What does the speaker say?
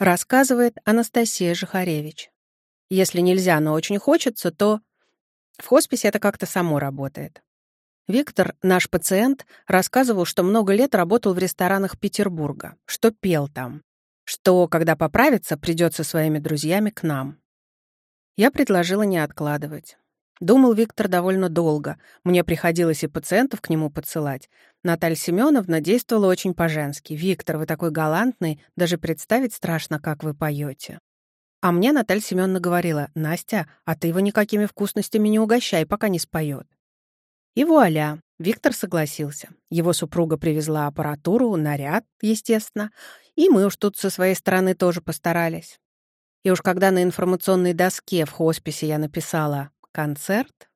Рассказывает Анастасия Жихаревич. Если нельзя, но очень хочется, то в хосписе это как-то само работает. Виктор, наш пациент, рассказывал, что много лет работал в ресторанах Петербурга, что пел там, что, когда поправится, придет со своими друзьями к нам. Я предложила не откладывать. Думал Виктор довольно долго. Мне приходилось и пациентов к нему подсылать. Наталья Семеновна действовала очень по-женски. «Виктор, вы такой галантный, даже представить страшно, как вы поете. А мне Наталья Семеновна говорила, «Настя, а ты его никакими вкусностями не угощай, пока не споет». И вуаля, Виктор согласился. Его супруга привезла аппаратуру, наряд, естественно, и мы уж тут со своей стороны тоже постарались. И уж когда на информационной доске в хосписе я написала «концерт»,